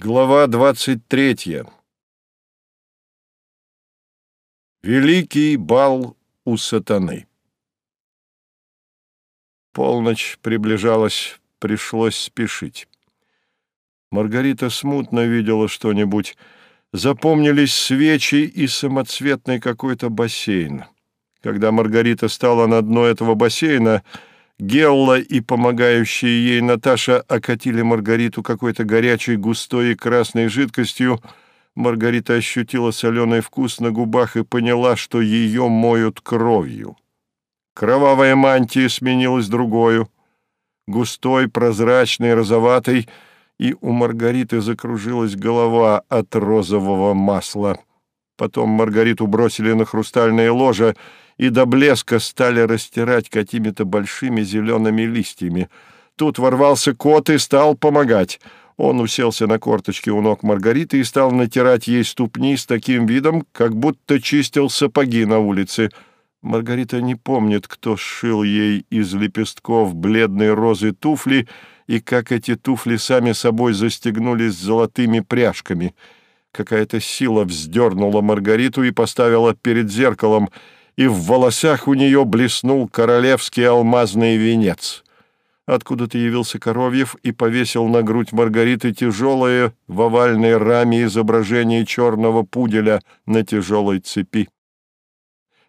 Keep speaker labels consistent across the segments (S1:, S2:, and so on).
S1: Глава 23. Великий бал у сатаны. Полночь приближалась, пришлось спешить. Маргарита смутно видела что-нибудь. Запомнились свечи и самоцветный какой-то бассейн. Когда Маргарита стала на дно этого бассейна, Гелла и помогающая ей Наташа окатили Маргариту какой-то горячей, густой и красной жидкостью. Маргарита ощутила соленый вкус на губах и поняла, что ее моют кровью. Кровавая мантия сменилась другою, густой, прозрачной, розоватой, и у Маргариты закружилась голова от розового масла. Потом Маргариту бросили на хрустальное ложе — и до блеска стали растирать какими-то большими зелеными листьями. Тут ворвался кот и стал помогать. Он уселся на корточки у ног Маргариты и стал натирать ей ступни с таким видом, как будто чистил сапоги на улице. Маргарита не помнит, кто сшил ей из лепестков бледной розы туфли и как эти туфли сами собой застегнулись золотыми пряжками. Какая-то сила вздернула Маргариту и поставила перед зеркалом — и в волосах у нее блеснул королевский алмазный венец. Откуда-то явился Коровьев и повесил на грудь Маргариты тяжелое в овальной раме изображение черного пуделя на тяжелой цепи.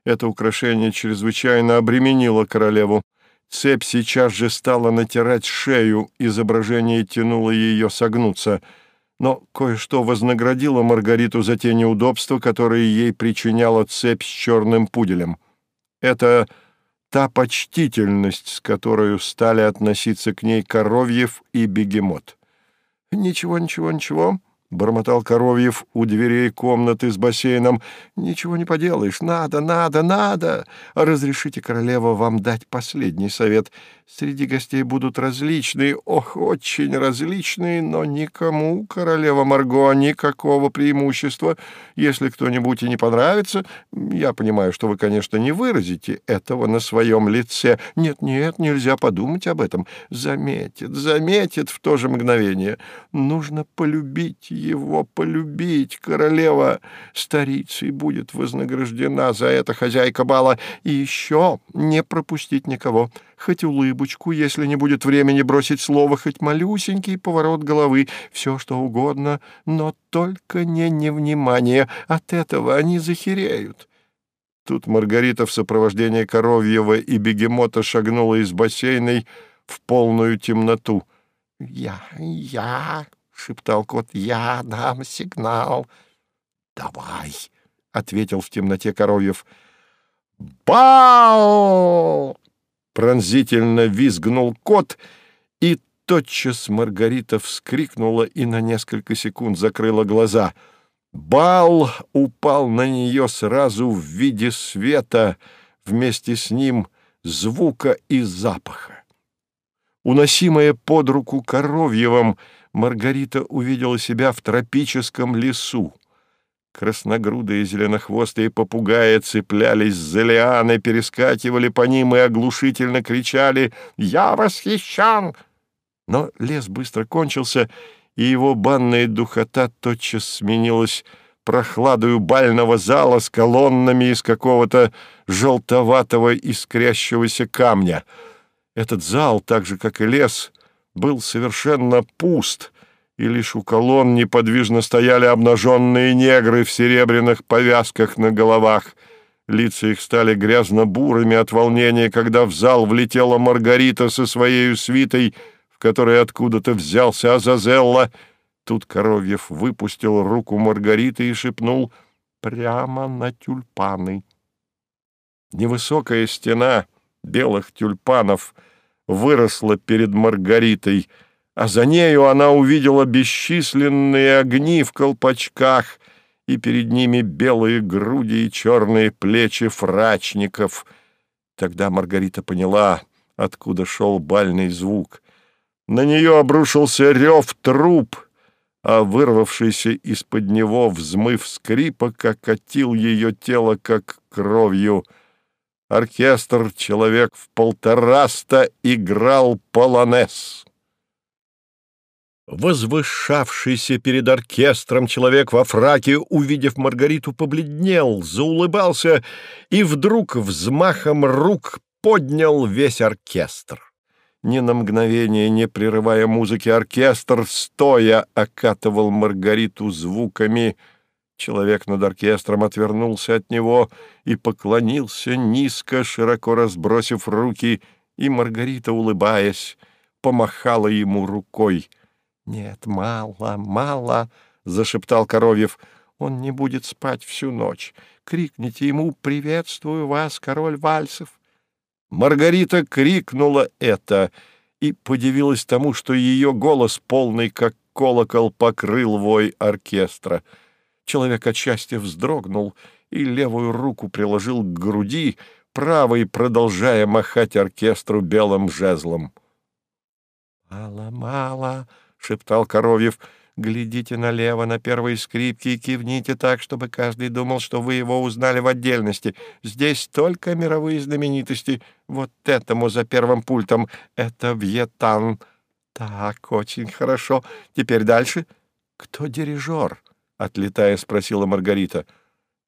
S1: Это украшение чрезвычайно обременило королеву. Цепь сейчас же стала натирать шею, изображение тянуло ее согнуться — но кое-что вознаградило Маргариту за те неудобства, которые ей причиняла цепь с черным пуделем. Это та почтительность, с которой стали относиться к ней Коровьев и Бегемот. «Ничего, ничего, ничего», — бормотал Коровьев у дверей комнаты с бассейном. «Ничего не поделаешь. Надо, надо, надо. Разрешите, королева, вам дать последний совет. Среди гостей будут различные, ох, очень различные, но никому, королева Марго, никакого преимущества. Если кто-нибудь и не понравится, я понимаю, что вы, конечно, не выразите этого на своем лице. Нет-нет, нельзя подумать об этом. Заметит, заметит в то же мгновение. Нужно полюбить его полюбить, королева старицей будет вознаграждена за это хозяйка бала, и еще не пропустить никого, хоть улыбочку, если не будет времени бросить слово, хоть малюсенький поворот головы, все что угодно, но только не невнимание, от этого они захереют. Тут Маргарита в сопровождении Коровьева и Бегемота шагнула из бассейной в полную темноту. «Я, я, — шептал кот. — Я дам сигнал. — Давай, — ответил в темноте Коровьев. — Бау! — пронзительно визгнул кот, и тотчас Маргарита вскрикнула и на несколько секунд закрыла глаза. Бал упал на нее сразу в виде света, вместе с ним звука и запаха. Уносимая под руку Коровьевым — Маргарита увидела себя в тропическом лесу. Красногрудые зеленохвостые попугаи цеплялись за лианы, перескакивали по ним и оглушительно кричали «Я восхищен!». Но лес быстро кончился, и его банная духота тотчас сменилась прохладою бального зала с колоннами из какого-то желтоватого искрящегося камня. Этот зал, так же, как и лес, был совершенно пуст, и лишь у колонн неподвижно стояли обнаженные негры в серебряных повязках на головах. Лица их стали грязно-бурыми от волнения, когда в зал влетела Маргарита со своей свитой, в которой откуда-то взялся Азазелла. Тут Коровьев выпустил руку Маргариты и шепнул «Прямо на тюльпаны». Невысокая стена белых тюльпанов — выросла перед Маргаритой, а за нею она увидела бесчисленные огни в колпачках, и перед ними белые груди и черные плечи фрачников. Тогда Маргарита поняла, откуда шел бальный звук. На нее обрушился рев труп, а вырвавшийся из-под него взмыв скрипок окатил ее тело, как кровью — оркестр человек в полтораста играл полонез. Возвышавшийся перед оркестром человек во фраке, увидев Маргариту, побледнел, заулыбался и вдруг взмахом рук поднял весь оркестр. Ни на мгновение, не прерывая музыки, оркестр стоя окатывал Маргариту звуками. Человек над оркестром отвернулся от него и поклонился низко, широко разбросив руки, и Маргарита, улыбаясь, помахала ему рукой. «Нет, мало, мало!» — зашептал Коровьев. «Он не будет спать всю ночь. Крикните ему «Приветствую вас, король вальсов!» Маргарита крикнула это и подивилась тому, что ее голос, полный как колокол, покрыл вой оркестра. Человек от счастья вздрогнул и левую руку приложил к груди, правой продолжая махать оркестру белым жезлом. «Мало, мало!» — шептал Коровьев — Глядите налево на первые скрипки и кивните так, чтобы каждый думал, что вы его узнали в отдельности. Здесь только мировые знаменитости. Вот этому за первым пультом. Это Вьетан. Так, очень хорошо. Теперь дальше. Кто дирижер? Отлетая, спросила Маргарита.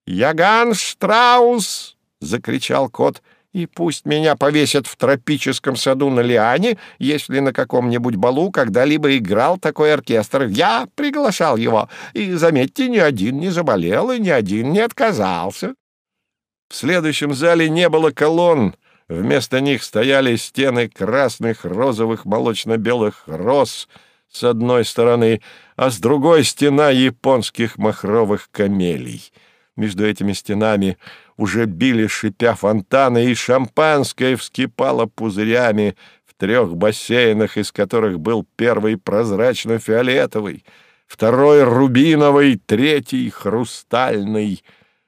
S1: Яган Штраус! закричал кот и пусть меня повесят в тропическом саду на лиане, если на каком-нибудь балу когда-либо играл такой оркестр. Я приглашал его, и, заметьте, ни один не заболел и ни один не отказался. В следующем зале не было колонн, вместо них стояли стены красных, розовых, молочно-белых роз с одной стороны, а с другой — стена японских махровых камелий. Между этими стенами уже били, шипя фонтаны, и шампанское вскипало пузырями в трех бассейнах, из которых был первый прозрачно-фиолетовый, второй — рубиновый, третий — хрустальный.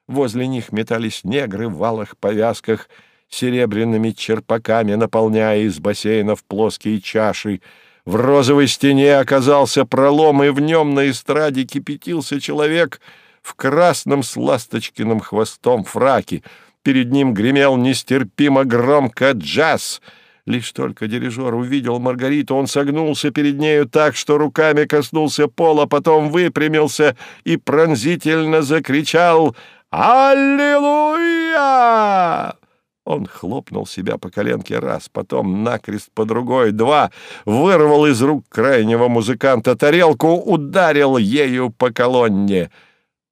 S1: Возле них метались негры в валых повязках, серебряными черпаками наполняя из бассейнов плоские чаши. В розовой стене оказался пролом, и в нем на эстраде кипятился человек — в красном с ласточкиным хвостом фраке. Перед ним гремел нестерпимо громко джаз. Лишь только дирижер увидел Маргариту, он согнулся перед нею так, что руками коснулся пола, потом выпрямился и пронзительно закричал «Аллилуйя!» Он хлопнул себя по коленке раз, потом накрест по другой, два, вырвал из рук крайнего музыканта тарелку, ударил ею по колонне —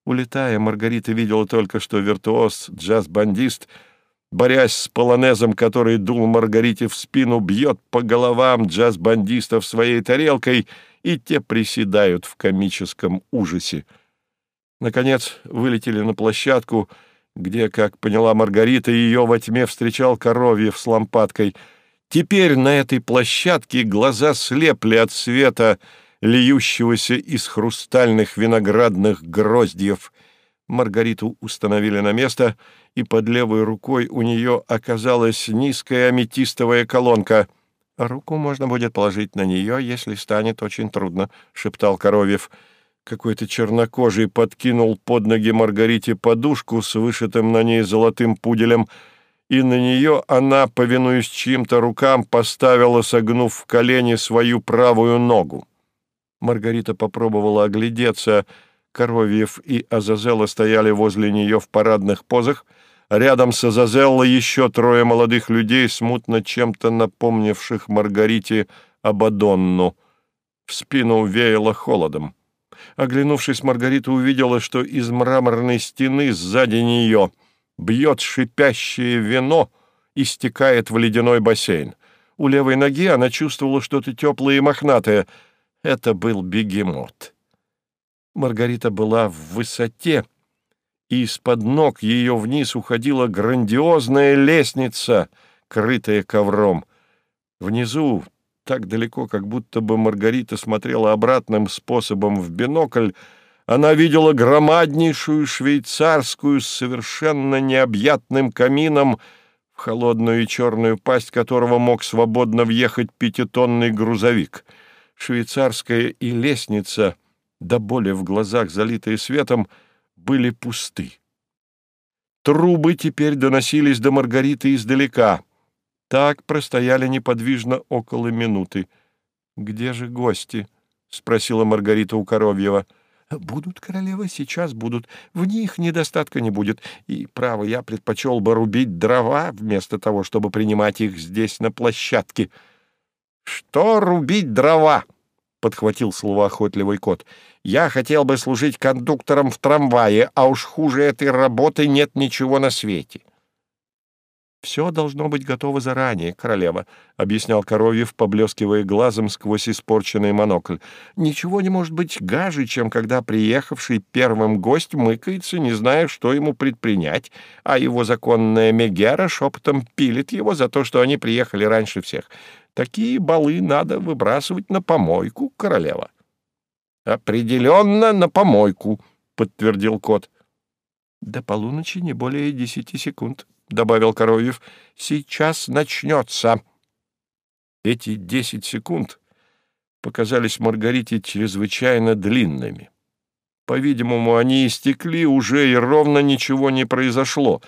S1: Улетая, Маргарита видела только, что виртуоз, джаз-бандист, борясь с полонезом, который дул Маргарите в спину, бьет по головам джаз-бандистов своей тарелкой, и те приседают в комическом ужасе. Наконец вылетели на площадку, где, как поняла Маргарита, ее во тьме встречал Коровьев с лампадкой. Теперь на этой площадке глаза слепли от света — льющегося из хрустальных виноградных гроздьев. Маргариту установили на место, и под левой рукой у нее оказалась низкая аметистовая колонка. «Руку можно будет положить на нее, если станет очень трудно», — шептал Коровьев. Какой-то чернокожий подкинул под ноги Маргарите подушку с вышитым на ней золотым пуделем, и на нее она, повинуясь чьим-то рукам, поставила, согнув в колени, свою правую ногу. Маргарита попробовала оглядеться. Коровьев и Азазелла стояли возле нее в парадных позах. Рядом с Азазеллой еще трое молодых людей, смутно чем-то напомнивших Маргарите Абадонну. В спину веяло холодом. Оглянувшись, Маргарита увидела, что из мраморной стены сзади нее бьет шипящее вино и стекает в ледяной бассейн. У левой ноги она чувствовала что-то теплое и мохнатое — это был бегемот. Маргарита была в высоте, и из-под ног ее вниз уходила грандиозная лестница, крытая ковром. Внизу, так далеко, как будто бы Маргарита смотрела обратным способом в бинокль, она видела громаднейшую швейцарскую с совершенно необъятным камином, в холодную и черную пасть которого мог свободно въехать пятитонный грузовик — швейцарская и лестница, до боли в глазах, залитые светом, были пусты. Трубы теперь доносились до Маргариты издалека. Так простояли неподвижно около минуты. «Где же гости?» — спросила Маргарита у Коровьева. «Будут, королева, сейчас будут. В них недостатка не будет. И, право, я предпочел бы рубить дрова, вместо того, чтобы принимать их здесь, на площадке». «Что рубить дрова?» — подхватил словоохотливый кот. «Я хотел бы служить кондуктором в трамвае, а уж хуже этой работы нет ничего на свете». «Все должно быть готово заранее, королева», — объяснял Коровьев, поблескивая глазом сквозь испорченный монокль. «Ничего не может быть гаже, чем когда приехавший первым гость мыкается, не зная, что ему предпринять, а его законная Мегера шепотом пилит его за то, что они приехали раньше всех. Такие балы надо выбрасывать на помойку, королева». «Определенно на помойку», — подтвердил кот. «До полуночи не более десяти секунд», — добавил Коровьев. «Сейчас начнется». Эти десять секунд показались Маргарите чрезвычайно длинными. По-видимому, они истекли уже, и ровно ничего не произошло.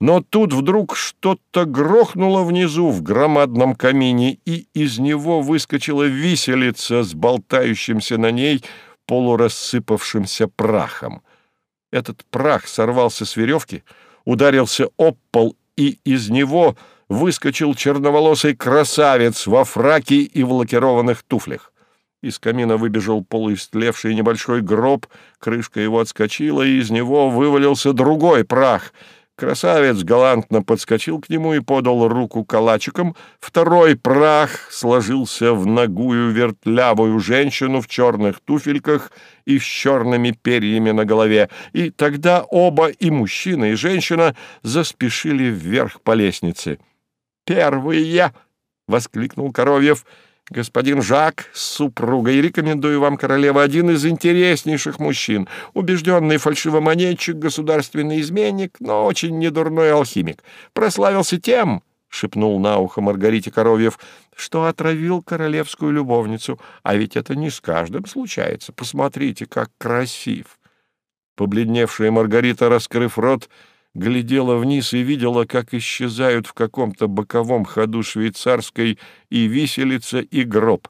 S1: Но тут вдруг что-то грохнуло внизу в громадном камине, и из него выскочила виселица с болтающимся на ней полурассыпавшимся прахом. Этот прах сорвался с веревки — ударился об пол, и из него выскочил черноволосый красавец во фраке и в лакированных туфлях. Из камина выбежал полуистлевший небольшой гроб, крышка его отскочила, и из него вывалился другой прах — Красавец галантно подскочил к нему и подал руку калачиком. Второй прах сложился в ногую вертлявую женщину в черных туфельках и с черными перьями на голове. И тогда оба, и мужчина, и женщина, заспешили вверх по лестнице. «Первые!» — воскликнул Коровьев — Господин Жак с супругой, рекомендую вам, королева, один из интереснейших мужчин, убежденный фальшивомонетчик, государственный изменник, но очень недурной алхимик. Прославился тем, — шепнул на ухо Маргарите Коровьев, — что отравил королевскую любовницу. А ведь это не с каждым случается. Посмотрите, как красив. Побледневшая Маргарита, раскрыв рот, — глядела вниз и видела, как исчезают в каком-то боковом ходу швейцарской и виселица, и гроб.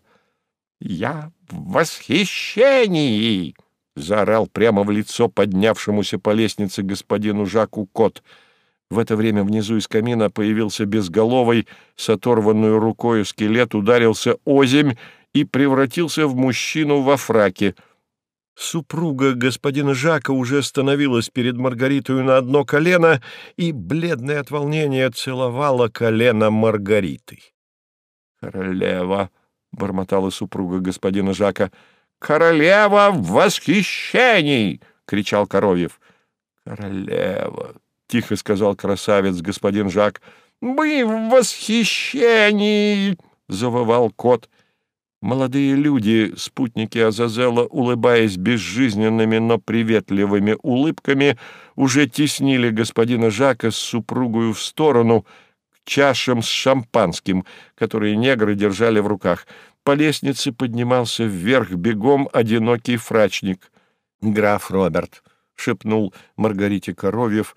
S1: «Я в восхищении!» — заорал прямо в лицо поднявшемуся по лестнице господину Жаку кот. В это время внизу из камина появился безголовый, с оторванную рукой скелет, ударился озимь и превратился в мужчину во фраке — Супруга господина Жака уже становилась перед Маргаритой на одно колено и, бледное от волнения, целовала колено Маргариты. «Королева!» — бормотала супруга господина Жака. «Королева в восхищении!» — кричал Коровьев. «Королева!» — тихо сказал красавец господин Жак. «Мы в восхищении!» — завывал кот. Молодые люди, спутники Азазела, улыбаясь безжизненными, но приветливыми улыбками, уже теснили господина Жака с супругою в сторону к чашам с шампанским, которые негры держали в руках. По лестнице поднимался вверх бегом одинокий фрачник. «Граф Роберт», — шепнул Маргарите Коровьев,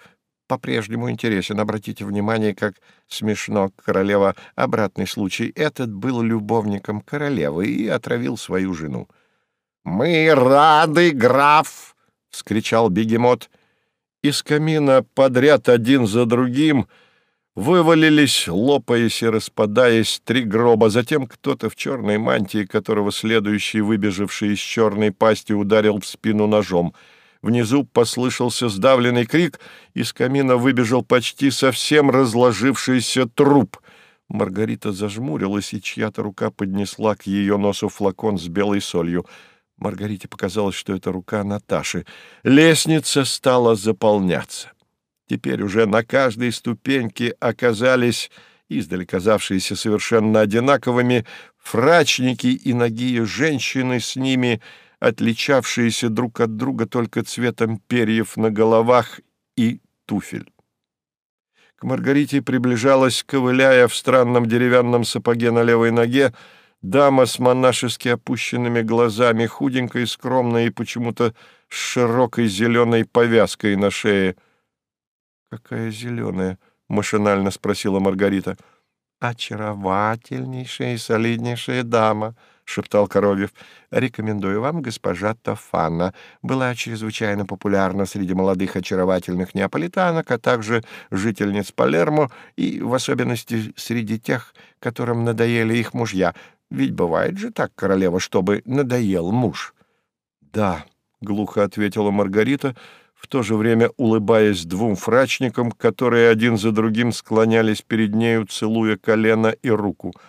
S1: по-прежнему интересен. Обратите внимание, как смешно королева. Обратный случай. Этот был любовником королевы и отравил свою жену. «Мы рады, граф!» — вскричал бегемот. Из камина подряд один за другим вывалились, лопаясь и распадаясь, три гроба. Затем кто-то в черной мантии, которого следующий, выбежавший из черной пасти, ударил в спину ножом — Внизу послышался сдавленный крик, из камина выбежал почти совсем разложившийся труп. Маргарита зажмурилась, и чья-то рука поднесла к ее носу флакон с белой солью. Маргарите показалось, что это рука Наташи. Лестница стала заполняться. Теперь уже на каждой ступеньке оказались, издали казавшиеся совершенно одинаковыми, фрачники и ноги женщины с ними — отличавшиеся друг от друга только цветом перьев на головах и туфель. К Маргарите приближалась, ковыляя в странном деревянном сапоге на левой ноге, дама с монашески опущенными глазами, худенькая, скромная и почему-то с широкой зеленой повязкой на шее. «Какая зеленая?» — машинально спросила Маргарита. «Очаровательнейшая и солиднейшая дама», — шептал Коровьев. «Рекомендую вам госпожа Тофана. Была чрезвычайно популярна среди молодых очаровательных неаполитанок, а также жительниц Палермо и, в особенности, среди тех, которым надоели их мужья. Ведь бывает же так, королева, чтобы надоел муж». «Да», — глухо ответила Маргарита, в то же время улыбаясь двум фрачникам, которые один за другим склонялись перед нею, целуя колено и руку —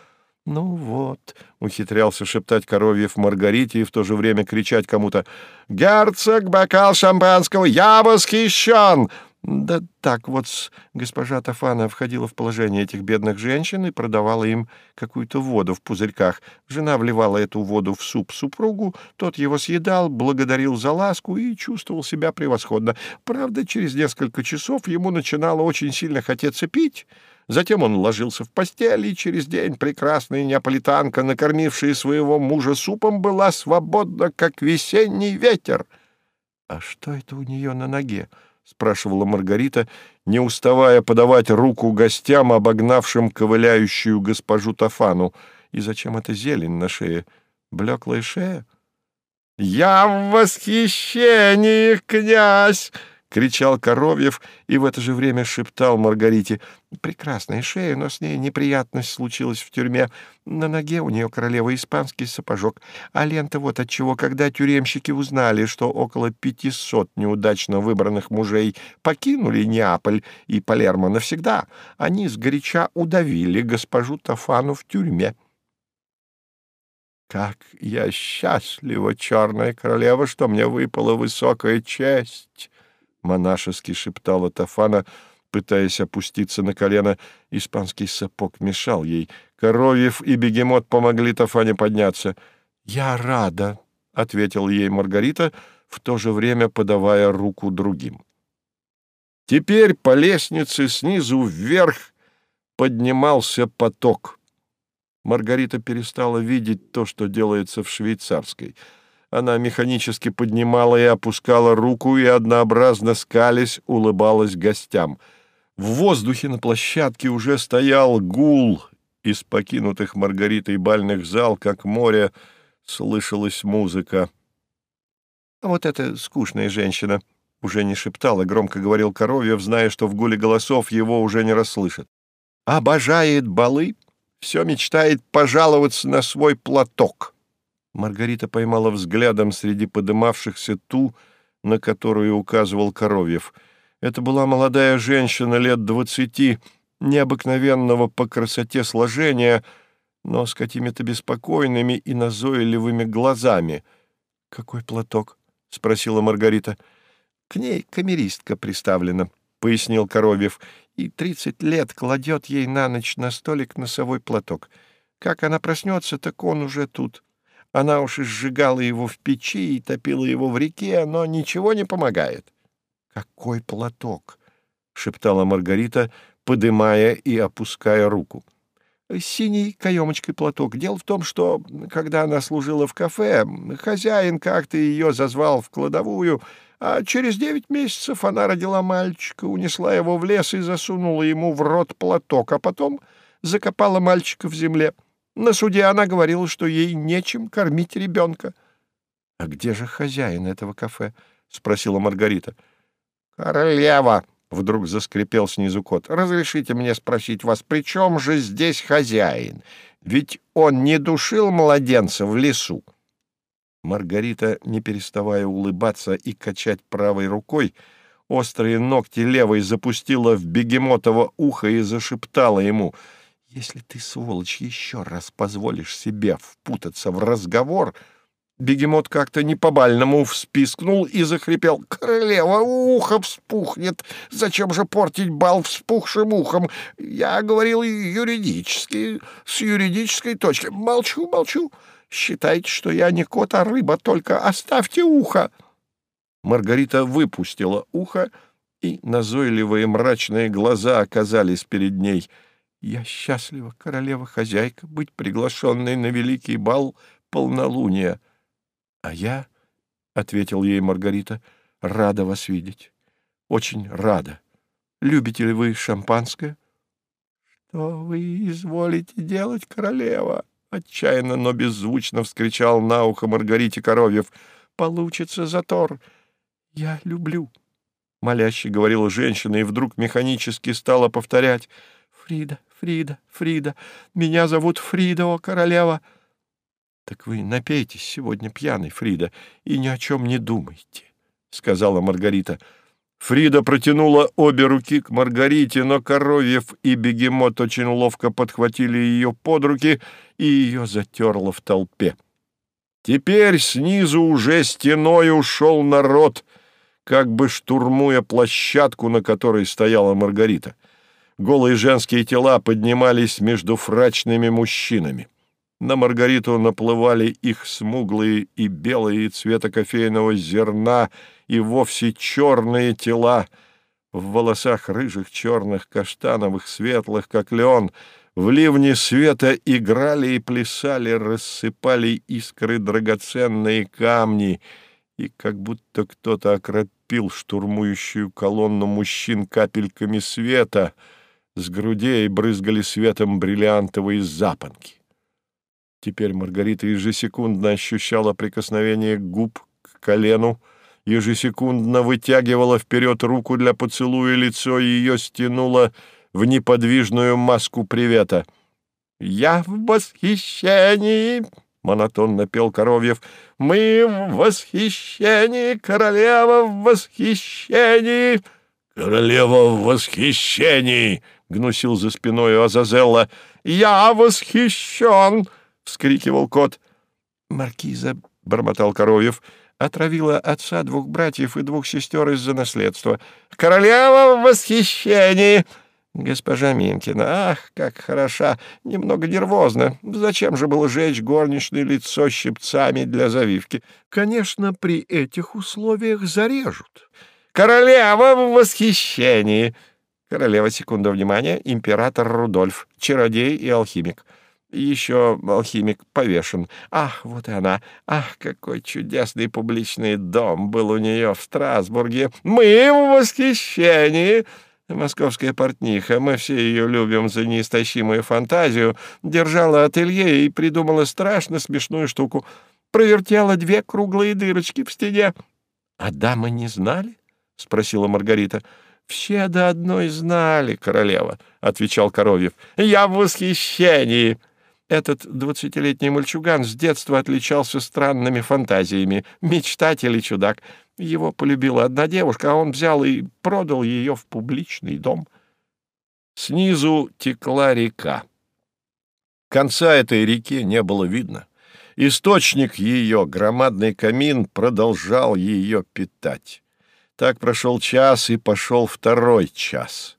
S1: «Ну вот», — ухитрялся шептать Коровьев Маргарите и в то же время кричать кому-то «Герцог, бокал шампанского, я восхищен!» Да так вот госпожа Тафана входила в положение этих бедных женщин и продавала им какую-то воду в пузырьках. Жена вливала эту воду в суп супругу, тот его съедал, благодарил за ласку и чувствовал себя превосходно. Правда, через несколько часов ему начинало очень сильно хотеться пить, Затем он ложился в постель, и через день прекрасная неаполитанка, накормившая своего мужа супом, была свободна, как весенний ветер. — А что это у нее на ноге? — спрашивала Маргарита, не уставая подавать руку гостям, обогнавшим ковыляющую госпожу Тафану. — И зачем эта зелень на шее? Блеклая шея? — Я в восхищении, князь! — кричал Коровьев и в это же время шептал Маргарите. «Прекрасная шея, но с ней неприятность случилась в тюрьме. На ноге у нее королева испанский сапожок. А лента вот отчего, когда тюремщики узнали, что около пятисот неудачно выбранных мужей покинули Неаполь и Палермо навсегда, они сгоряча удавили госпожу Тафану в тюрьме». «Как я счастлива, черная королева, что мне выпала высокая честь!» — монашески шептала Тафана, пытаясь опуститься на колено. Испанский сапог мешал ей. Коровьев и бегемот помогли Тафане подняться. «Я рада», — ответила ей Маргарита, в то же время подавая руку другим. Теперь по лестнице снизу вверх поднимался поток. Маргарита перестала видеть то, что делается в швейцарской — она механически поднимала и опускала руку и, однообразно скались, улыбалась гостям. В воздухе на площадке уже стоял гул из покинутых Маргаритой бальных зал, как море, слышалась музыка. А вот эта скучная женщина уже не шептала, громко говорил Коровьев, зная, что в гуле голосов его уже не расслышат. «Обожает балы, все мечтает пожаловаться на свой платок». Маргарита поймала взглядом среди подымавшихся ту, на которую указывал Коровьев. Это была молодая женщина лет двадцати, необыкновенного по красоте сложения, но с какими-то беспокойными и назойливыми глазами. «Какой платок?» — спросила Маргарита. «К ней камеристка приставлена», — пояснил Коровьев, «и тридцать лет кладет ей на ночь на столик носовой платок. Как она проснется, так он уже тут». Она уж и сжигала его в печи и топила его в реке, но ничего не помогает. «Какой платок!» — шептала Маргарита, подымая и опуская руку. «Синий каемочкой платок. Дело в том, что, когда она служила в кафе, хозяин как-то ее зазвал в кладовую, а через девять месяцев она родила мальчика, унесла его в лес и засунула ему в рот платок, а потом закопала мальчика в земле». На суде она говорила, что ей нечем кормить ребенка. — А где же хозяин этого кафе? — спросила Маргарита. — Королева! — вдруг заскрипел снизу кот. — Разрешите мне спросить вас, при чем же здесь хозяин? Ведь он не душил младенца в лесу. Маргарита, не переставая улыбаться и качать правой рукой, острые ногти левой запустила в бегемотово ухо и зашептала ему — если ты, сволочь, еще раз позволишь себе впутаться в разговор... Бегемот как-то не по-бальному вспискнул и захрипел. «Королева, ухо вспухнет! Зачем же портить бал вспухшим ухом? Я говорил юридически, с юридической точки. Молчу, молчу. Считайте, что я не кот, а рыба, только оставьте ухо!» Маргарита выпустила ухо, и назойливые мрачные глаза оказались перед ней — я счастлива, королева-хозяйка, быть приглашенной на великий бал полнолуния. — А я, — ответил ей Маргарита, — рада вас видеть. Очень рада. Любите ли вы шампанское? — Что вы изволите делать, королева? — Отчаянно, но беззвучно вскричал на ухо Маргарите Коровьев. «Получится затор! Я люблю!» Моляще говорила женщина и вдруг механически стала повторять. «Фрида, Фрида, Фрида! Меня зовут Фрида, о королева!» «Так вы напейтесь сегодня пьяный, Фрида, и ни о чем не думайте», — сказала Маргарита. Фрида протянула обе руки к Маргарите, но Коровьев и Бегемот очень ловко подхватили ее под руки, и ее затерло в толпе. Теперь снизу уже стеной ушел народ, как бы штурмуя площадку, на которой стояла Маргарита. Голые женские тела поднимались между фрачными мужчинами. На Маргариту наплывали их смуглые и белые цвета кофейного зерна и вовсе черные тела. В волосах рыжих, черных, каштановых, светлых, как леон, в ливне света играли и плясали, рассыпали искры драгоценные камни, и как будто кто-то окропил штурмующую колонну мужчин капельками света, с грудей брызгали светом бриллиантовые запонки. Теперь Маргарита ежесекундно ощущала прикосновение губ к колену, ежесекундно вытягивала вперед руку для поцелуя, лицо ее стянуло в неподвижную маску привета. «Я в восхищении!» — монотонно пел Коровьев. «Мы в восхищении! Королева в восхищении!» «Королева в восхищении!» — гнусил за спиной Азазелла. «Я восхищен!» — вскрикивал кот. «Маркиза», — бормотал Коровьев, — отравила отца двух братьев и двух сестер из-за наследства. «Королева в восхищении!» «Госпожа Минкина, ах, как хороша! Немного нервозно. Зачем же было жечь горничное лицо щипцами для завивки? Конечно, при этих условиях зарежут. Королева в восхищении!» Королева, секунда внимания, император Рудольф, чародей и алхимик. Еще алхимик повешен. Ах, вот и она. Ах, какой чудесный публичный дом был у нее в Страсбурге. Мы в восхищении!» Московская портниха, мы все ее любим за неистощимую фантазию, держала ателье и придумала страшно смешную штуку. Провертела две круглые дырочки в стене. — А дамы не знали? — спросила Маргарита. — Все до одной знали, королева, — отвечал Коровьев. — Я в восхищении! — этот двадцатилетний мальчуган с детства отличался странными фантазиями, мечтатель и чудак. Его полюбила одна девушка, а он взял и продал ее в публичный дом. Снизу текла река. Конца этой реки не было видно. Источник ее, громадный камин, продолжал ее питать. Так прошел час, и пошел второй час.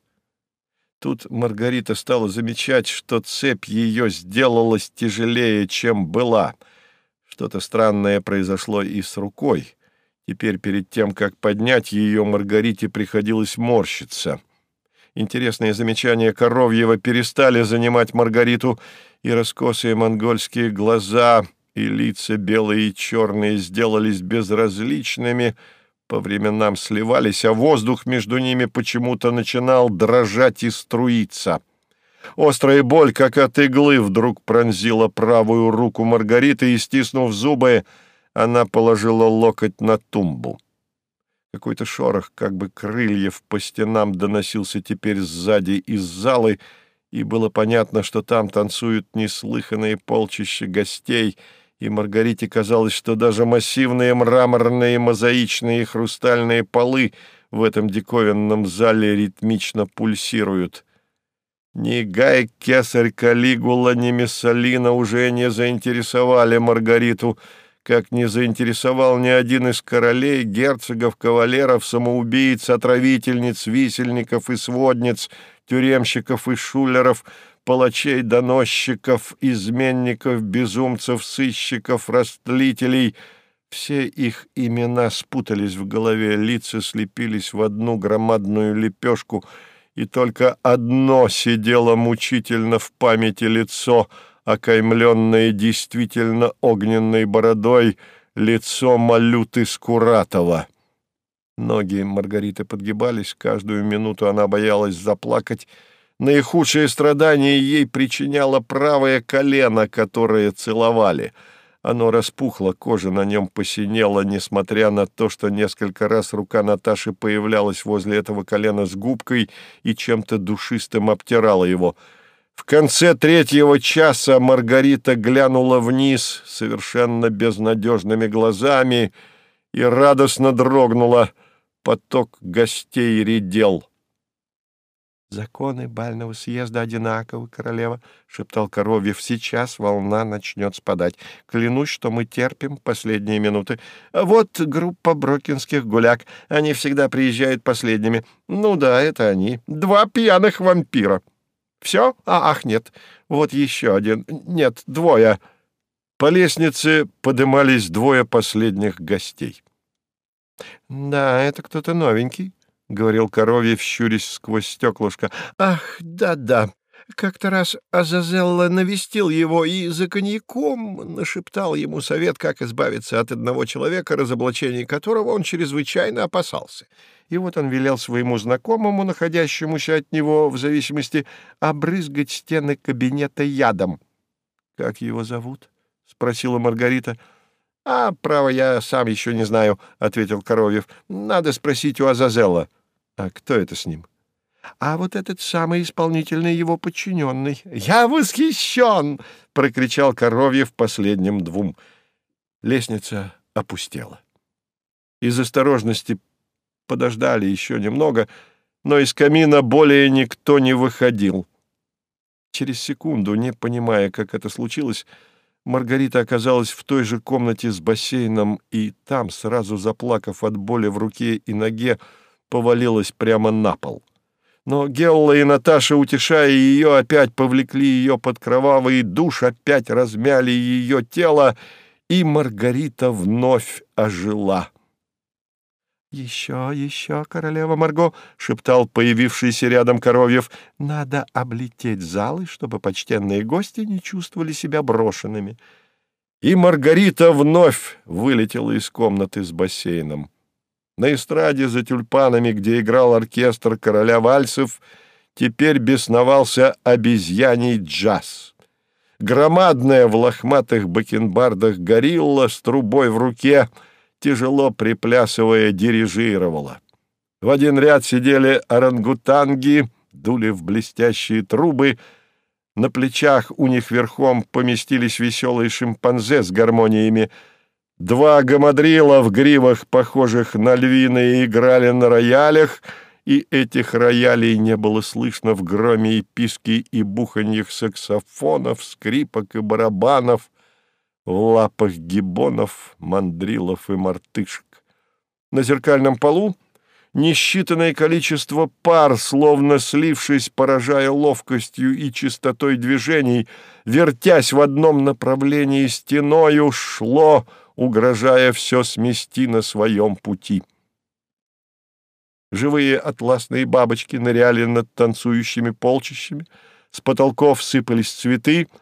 S1: Тут Маргарита стала замечать, что цепь ее сделалась тяжелее, чем была. Что-то странное произошло и с рукой. Теперь перед тем, как поднять ее, Маргарите приходилось морщиться. Интересные замечания Коровьева перестали занимать Маргариту, и раскосые монгольские глаза и лица белые и черные сделались безразличными — по временам сливались, а воздух между ними почему-то начинал дрожать и струиться. Острая боль, как от иглы, вдруг пронзила правую руку Маргариты, и, стиснув зубы, она положила локоть на тумбу. Какой-то шорох, как бы крыльев по стенам, доносился теперь сзади из залы, и было понятно, что там танцуют неслыханные полчища гостей — и Маргарите казалось, что даже массивные мраморные, мозаичные хрустальные полы в этом диковинном зале ритмично пульсируют. Ни Гай, Кесарь, Калигула, ни Мессалина уже не заинтересовали Маргариту, как не заинтересовал ни один из королей, герцогов, кавалеров, самоубийц, отравительниц, висельников и сводниц, тюремщиков и шулеров — палачей, доносчиков, изменников, безумцев, сыщиков, растлителей. Все их имена спутались в голове, лица слепились в одну громадную лепешку, и только одно сидело мучительно в памяти лицо, окаймленное действительно огненной бородой, лицо Малюты Скуратова. Ноги Маргариты подгибались, каждую минуту она боялась заплакать, Наихудшее страдание ей причиняло правое колено, которое целовали. Оно распухло, кожа на нем посинела, несмотря на то, что несколько раз рука Наташи появлялась возле этого колена с губкой и чем-то душистым обтирала его. В конце третьего часа Маргарита глянула вниз совершенно безнадежными глазами и радостно дрогнула. Поток гостей редел. «Законы бального съезда одинаковы, королева», — шептал Коровьев. «Сейчас волна начнет спадать. Клянусь, что мы терпим последние минуты. Вот группа брокинских гуляк. Они всегда приезжают последними. Ну да, это они. Два пьяных вампира. Все? А, ах, нет. Вот еще один. Нет, двое». По лестнице подымались двое последних гостей. «Да, это кто-то новенький», — говорил Коровьев, щурясь сквозь стеклышко. «Ах, да-да. Как-то раз Азазелла навестил его и за коньяком нашептал ему совет, как избавиться от одного человека, разоблачения которого он чрезвычайно опасался. И вот он велел своему знакомому, находящемуся от него в зависимости, обрызгать стены кабинета ядом. — Как его зовут? — спросила Маргарита. — А, право, я сам еще не знаю, — ответил Коровьев. — Надо спросить у Азазелла. — А кто это с ним? — А вот этот самый исполнительный его подчиненный. — Я восхищен! — прокричал Коровьев последним двум. Лестница опустела. Из осторожности подождали еще немного, но из камина более никто не выходил. Через секунду, не понимая, как это случилось, Маргарита оказалась в той же комнате с бассейном, и там, сразу заплакав от боли в руке и ноге, повалилась прямо на пол. Но Гелла и Наташа, утешая ее, опять повлекли ее под кровавый душ, опять размяли ее тело, и Маргарита вновь ожила. «Еще, еще, королева Марго!» — шептал появившийся рядом Коровьев. «Надо облететь залы, чтобы почтенные гости не чувствовали себя брошенными». И Маргарита вновь вылетела из комнаты с бассейном. На эстраде за тюльпанами, где играл оркестр короля вальсов, теперь бесновался обезьяний джаз. Громадная в лохматых бакенбардах горилла с трубой в руке — тяжело приплясывая, дирижировала. В один ряд сидели орангутанги, дули в блестящие трубы, на плечах у них верхом поместились веселые шимпанзе с гармониями. Два гамадрила в гривах, похожих на львиные, играли на роялях, и этих роялей не было слышно в громе и писке и буханьях саксофонов, скрипок и барабанов — в лапах гибонов, мандрилов и мартышек. На зеркальном полу несчитанное количество пар, словно слившись, поражая ловкостью и чистотой движений, вертясь в одном направлении стеною, шло, угрожая все смести на своем пути. Живые атласные бабочки ныряли над танцующими полчищами, с потолков сыпались цветы —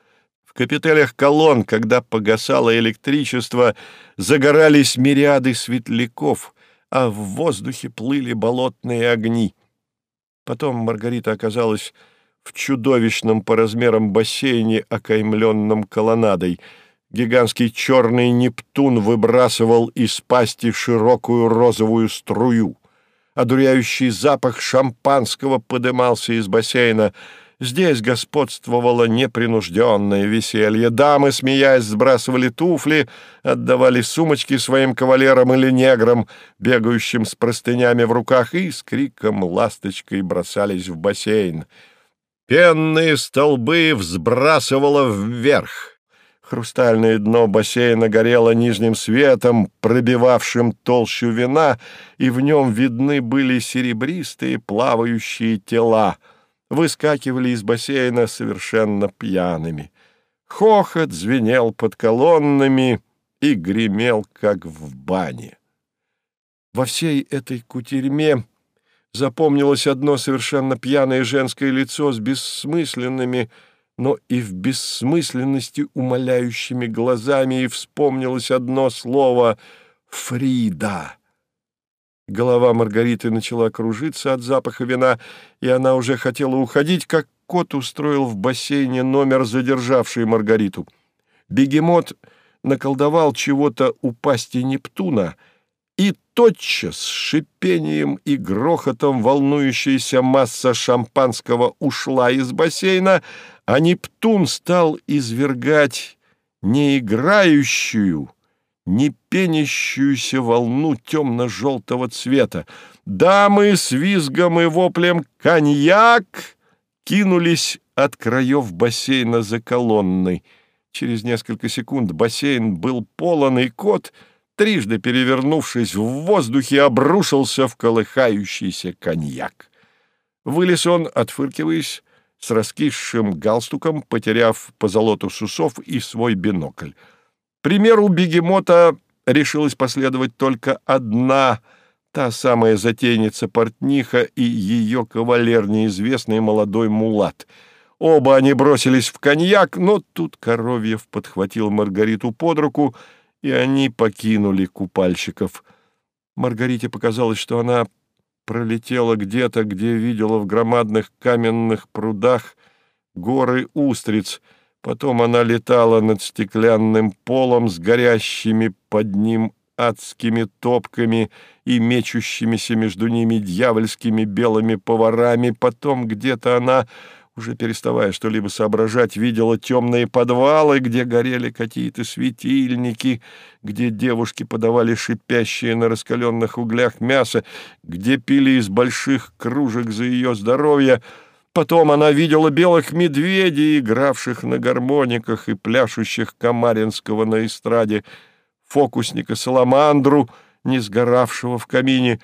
S1: в капителях колонн, когда погасало электричество, загорались мириады светляков, а в воздухе плыли болотные огни. Потом Маргарита оказалась в чудовищном по размерам бассейне, окаймленном колоннадой. Гигантский черный Нептун выбрасывал из пасти широкую розовую струю. Одуряющий запах шампанского подымался из бассейна — Здесь господствовало непринужденное веселье. Дамы, смеясь, сбрасывали туфли, отдавали сумочки своим кавалерам или неграм, бегающим с простынями в руках, и с криком ласточкой бросались в бассейн. Пенные столбы взбрасывало вверх. Хрустальное дно бассейна горело нижним светом, пробивавшим толщу вина, и в нем видны были серебристые плавающие тела — выскакивали из бассейна совершенно пьяными. Хохот звенел под колоннами и гремел, как в бане. Во всей этой кутерьме запомнилось одно совершенно пьяное женское лицо с бессмысленными, но и в бессмысленности умоляющими глазами, и вспомнилось одно слово «Фрида». Голова Маргариты начала кружиться от запаха вина, и она уже хотела уходить, как кот устроил в бассейне номер, задержавший Маргариту. Бегемот наколдовал чего-то у пасти Нептуна, тотчас с шипением и грохотом волнующаяся масса шампанского ушла из бассейна, а Нептун стал извергать не играющую, не пенящуюся волну темно-желтого цвета. Дамы с визгом и воплем «Коньяк!» кинулись от краев бассейна за колонной. Через несколько секунд бассейн был полон, и кот, трижды перевернувшись в воздухе, обрушился в колыхающийся коньяк. Вылез он, отфыркиваясь, с раскисшим галстуком, потеряв по золоту сусов и свой бинокль. Примеру бегемота решилась последовать только одна, та самая затейница-портниха и ее кавалер, неизвестный молодой мулат. Оба они бросились в коньяк, но тут Коровьев подхватил Маргариту под руку, и они покинули купальщиков. Маргарите показалось, что она пролетела где-то, где видела в громадных каменных прудах горы устриц. Потом она летала над стеклянным полом с горящими под ним адскими топками и мечущимися между ними дьявольскими белыми поварами. Потом где-то она уже переставая что-либо соображать, видела темные подвалы, где горели какие-то светильники, где девушки подавали шипящие на раскаленных углях мясо, где пили из больших кружек за ее здоровье. Потом она видела белых медведей, игравших на гармониках и пляшущих Камаринского на эстраде, фокусника Саламандру, не сгоравшего в камине,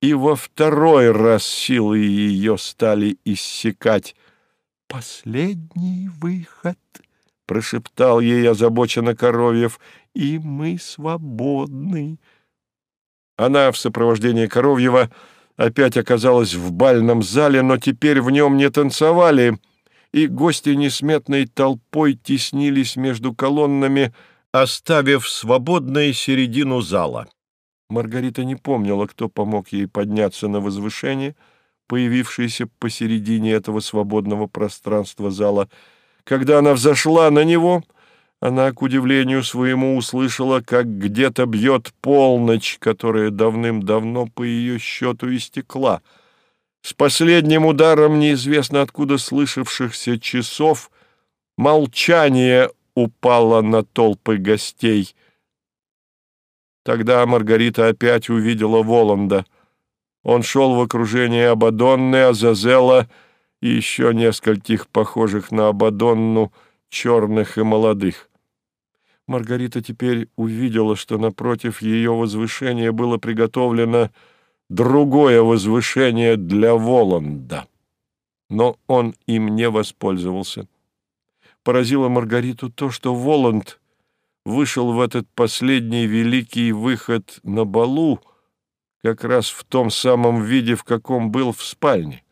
S1: и во второй раз силы ее стали иссякать последний выход, — прошептал ей озабоченно Коровьев, — и мы свободны. Она в сопровождении Коровьева опять оказалась в бальном зале, но теперь в нем не танцевали, и гости несметной толпой теснились между колоннами, оставив свободной середину зала. Маргарита не помнила, кто помог ей подняться на возвышение — появившийся посередине этого свободного пространства зала. Когда она взошла на него, она, к удивлению своему, услышала, как где-то бьет полночь, которая давным-давно по ее счету истекла. С последним ударом неизвестно откуда слышавшихся часов молчание упало на толпы гостей. Тогда Маргарита опять увидела Воланда — он шел в окружении Абадонны, Азазела и еще нескольких похожих на Абадонну черных и молодых. Маргарита теперь увидела, что напротив ее возвышения было приготовлено другое возвышение для Воланда. Но он им не воспользовался. Поразило Маргариту то, что Воланд вышел в этот последний великий выход на балу, как раз в том самом виде, в каком был в спальне.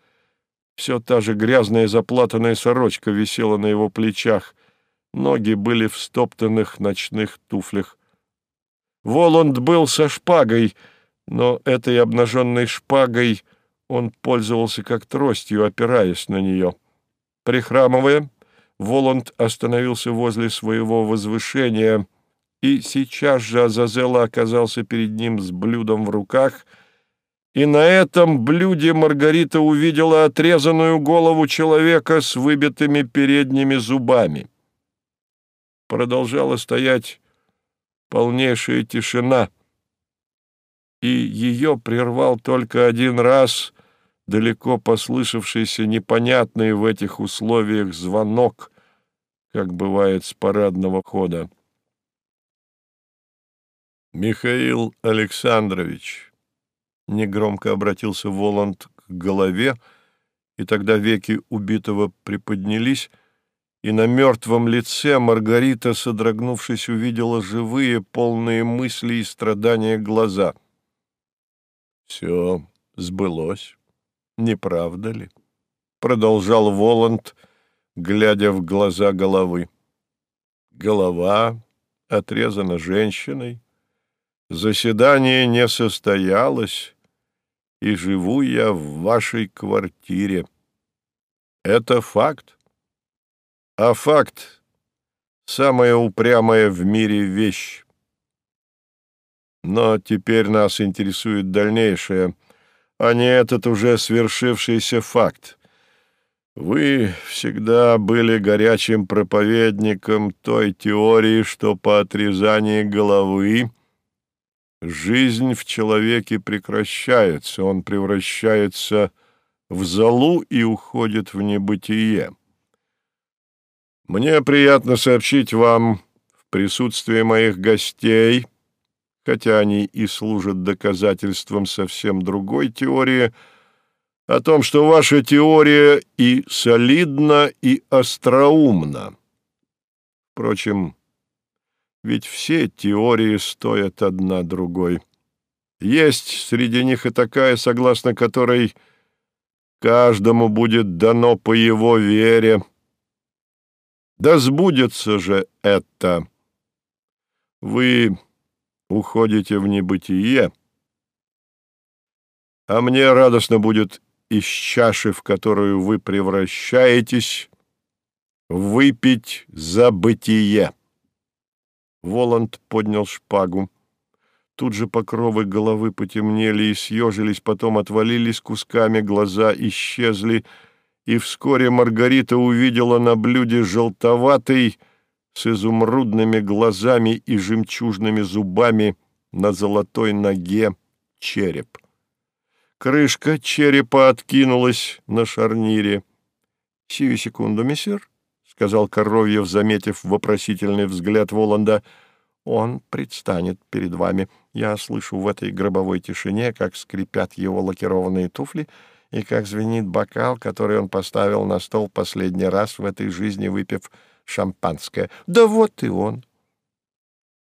S1: Все та же грязная заплатанная сорочка висела на его плечах, ноги были в стоптанных ночных туфлях. Воланд был со шпагой, но этой обнаженной шпагой он пользовался как тростью, опираясь на нее. Прихрамывая, Воланд остановился возле своего возвышения — и сейчас же Азазела оказался перед ним с блюдом в руках, и на этом блюде Маргарита увидела отрезанную голову человека с выбитыми передними зубами. Продолжала стоять полнейшая тишина, и ее прервал только один раз далеко послышавшийся непонятный в этих условиях звонок, как бывает с парадного хода. «Михаил Александрович», — негромко обратился Воланд к голове, и тогда веки убитого приподнялись, и на мертвом лице Маргарита, содрогнувшись, увидела живые, полные мысли и страдания глаза. «Все сбылось, не правда ли?» — продолжал Воланд, глядя в глаза головы. «Голова отрезана женщиной, Заседание не состоялось, и живу я в вашей квартире. Это факт. А факт — самая упрямая в мире вещь. Но теперь нас интересует дальнейшее, а не этот уже свершившийся факт. Вы всегда были горячим проповедником той теории, что по отрезании головы жизнь в человеке прекращается, он превращается в залу и уходит в небытие. Мне приятно сообщить вам в присутствии моих гостей, хотя они и служат доказательством совсем другой теории, о том, что ваша теория и солидна, и остроумна. Впрочем, ведь все теории стоят одна другой. Есть среди них и такая, согласно которой каждому будет дано по его вере. Да сбудется же это. Вы уходите в небытие, а мне радостно будет из чаши, в которую вы превращаетесь, выпить за бытие. Воланд поднял шпагу. Тут же покровы головы потемнели и съежились, потом отвалились кусками, глаза исчезли, и вскоре Маргарита увидела на блюде желтоватый, с изумрудными глазами и жемчужными зубами на золотой ноге череп. Крышка черепа откинулась на шарнире. — Сию секунду, мессир, — сказал Коровьев, заметив вопросительный взгляд Воланда. — Он предстанет перед вами. Я слышу в этой гробовой тишине, как скрипят его лакированные туфли и как звенит бокал, который он поставил на стол последний раз в этой жизни, выпив шампанское. Да вот и он.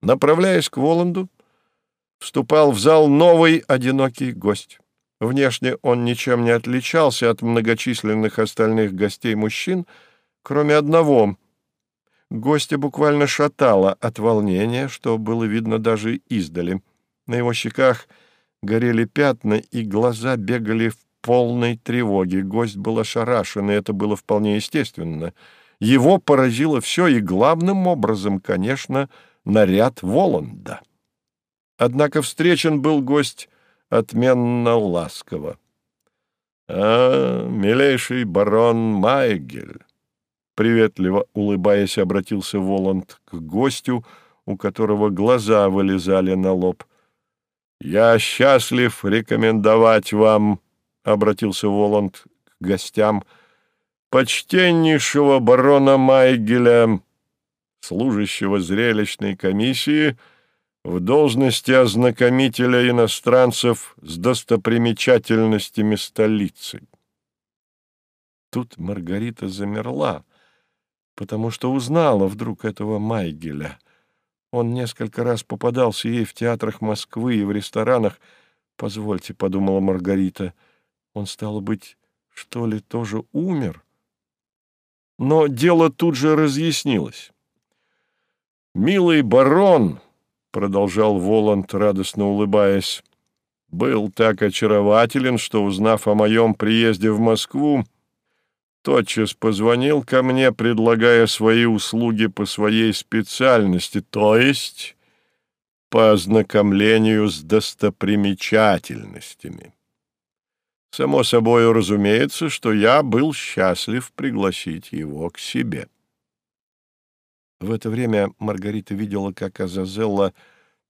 S1: Направляясь к Воланду, вступал в зал новый одинокий гость. Внешне он ничем не отличался от многочисленных остальных гостей-мужчин, кроме одного. Гостя буквально шатало от волнения, что было видно даже издали. На его щеках горели пятна, и глаза бегали в полной тревоге. Гость был ошарашен, и это было вполне естественно — его поразило все, и главным образом, конечно, наряд Воланда. Однако встречен был гость отменно ласково. — А, милейший барон Майгель! — приветливо улыбаясь, обратился Воланд к гостю, у которого глаза вылезали на лоб. — Я счастлив рекомендовать вам, — обратился Воланд к гостям, — почтеннейшего барона Майгеля, служащего зрелищной комиссии, в должности ознакомителя иностранцев с достопримечательностями столицы. Тут Маргарита замерла, потому что узнала вдруг этого Майгеля. Он несколько раз попадался ей в театрах Москвы и в ресторанах. «Позвольте», — подумала Маргарита, — «он, стало быть, что ли, тоже умер?» но дело тут же разъяснилось. «Милый барон», — продолжал Воланд, радостно улыбаясь, — «был так очарователен, что, узнав о моем приезде в Москву, тотчас позвонил ко мне, предлагая свои услуги по своей специальности, то есть по ознакомлению с достопримечательностями. Само собой разумеется, что я был счастлив пригласить его к себе. В это время Маргарита видела, как Азазелла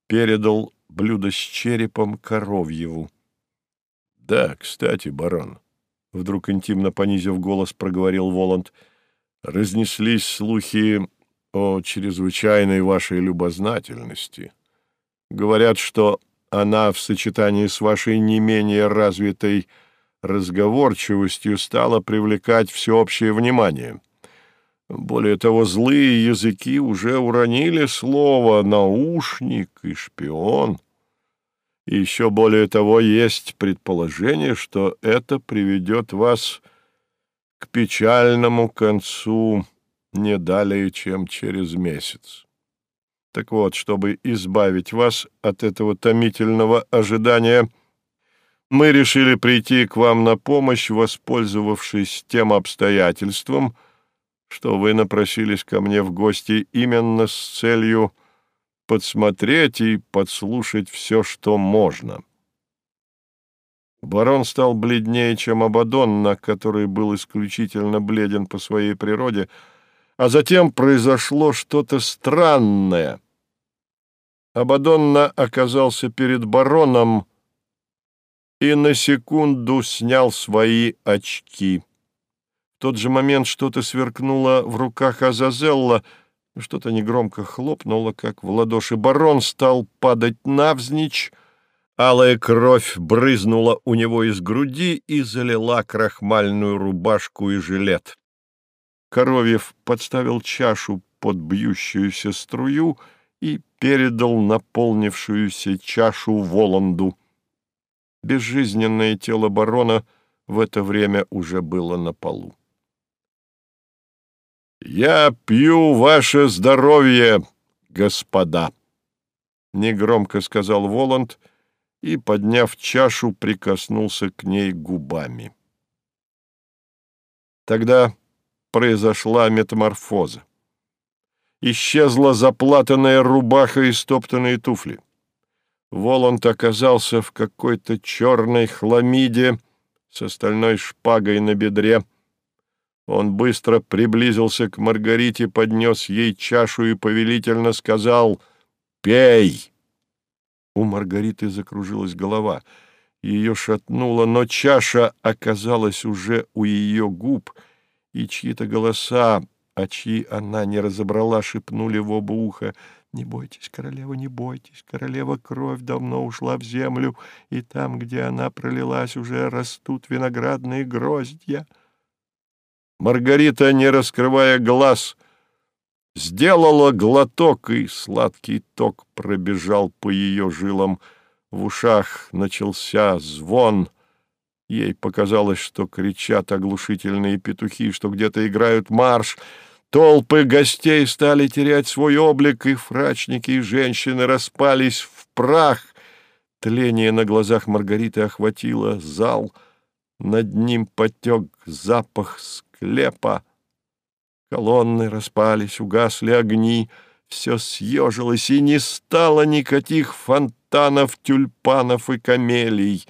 S1: передал блюдо с черепом Коровьеву. — Да, кстати, барон, — вдруг интимно понизив голос, проговорил Воланд, — разнеслись слухи о чрезвычайной вашей любознательности. Говорят, что она в сочетании с вашей не менее развитой разговорчивостью стала привлекать всеобщее внимание. Более того, злые языки уже уронили слово «наушник» и «шпион». И еще более того, есть предположение, что это приведет вас к печальному концу не далее, чем через месяц. Так вот, чтобы избавить вас от этого томительного ожидания – Мы решили прийти к вам на помощь, воспользовавшись тем обстоятельством, что вы напросились ко мне в гости именно с целью подсмотреть и подслушать все, что можно. Барон стал бледнее, чем Абадонна, который был исключительно бледен по своей природе, а затем произошло что-то странное. Абадонна оказался перед бароном и на секунду снял свои очки. В тот же момент что-то сверкнуло в руках Азазелла, что-то негромко хлопнуло, как в ладоши. Барон стал падать навзничь, Алая кровь брызнула у него из груди и залила крахмальную рубашку и жилет. Коровьев подставил чашу под бьющуюся струю и передал наполнившуюся чашу Воланду. Безжизненное тело барона в это время уже было на полу. «Я пью ваше здоровье, господа!» — негромко сказал Воланд — и, подняв чашу, прикоснулся к ней губами. Тогда произошла метаморфоза. Исчезла заплатанная рубаха и стоптанные туфли. Воланд оказался в какой-то черной хламиде с остальной шпагой на бедре. Он быстро приблизился к Маргарите, поднес ей чашу и повелительно сказал «Пей!» У Маргариты закружилась голова. Ее шатнуло, но чаша оказалась уже у ее губ, и чьи-то голоса, а чьи она не разобрала, шепнули в оба уха. «Не бойтесь, королева, не бойтесь, королева кровь давно ушла в землю, и там, где она пролилась, уже растут виноградные гроздья». Маргарита, не раскрывая глаз, Сделала глоток, и сладкий ток пробежал по ее жилам. В ушах начался звон. Ей показалось, что кричат оглушительные петухи, что где-то играют марш. Толпы гостей стали терять свой облик, и фрачники и женщины распались в прах. Тление на глазах Маргариты охватило зал. Над ним потек запах склепа. Колонны распались, угасли огни, все съежилось, и не стало никаких фонтанов, тюльпанов и камелий,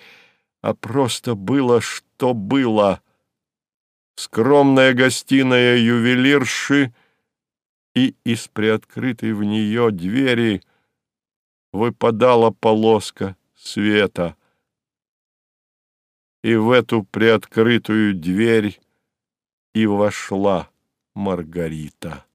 S1: а просто было, что было. Скромная гостиная ювелирши и из приоткрытой в нее двери выпадала полоска света. И в эту приоткрытую дверь и вошла Маргарита.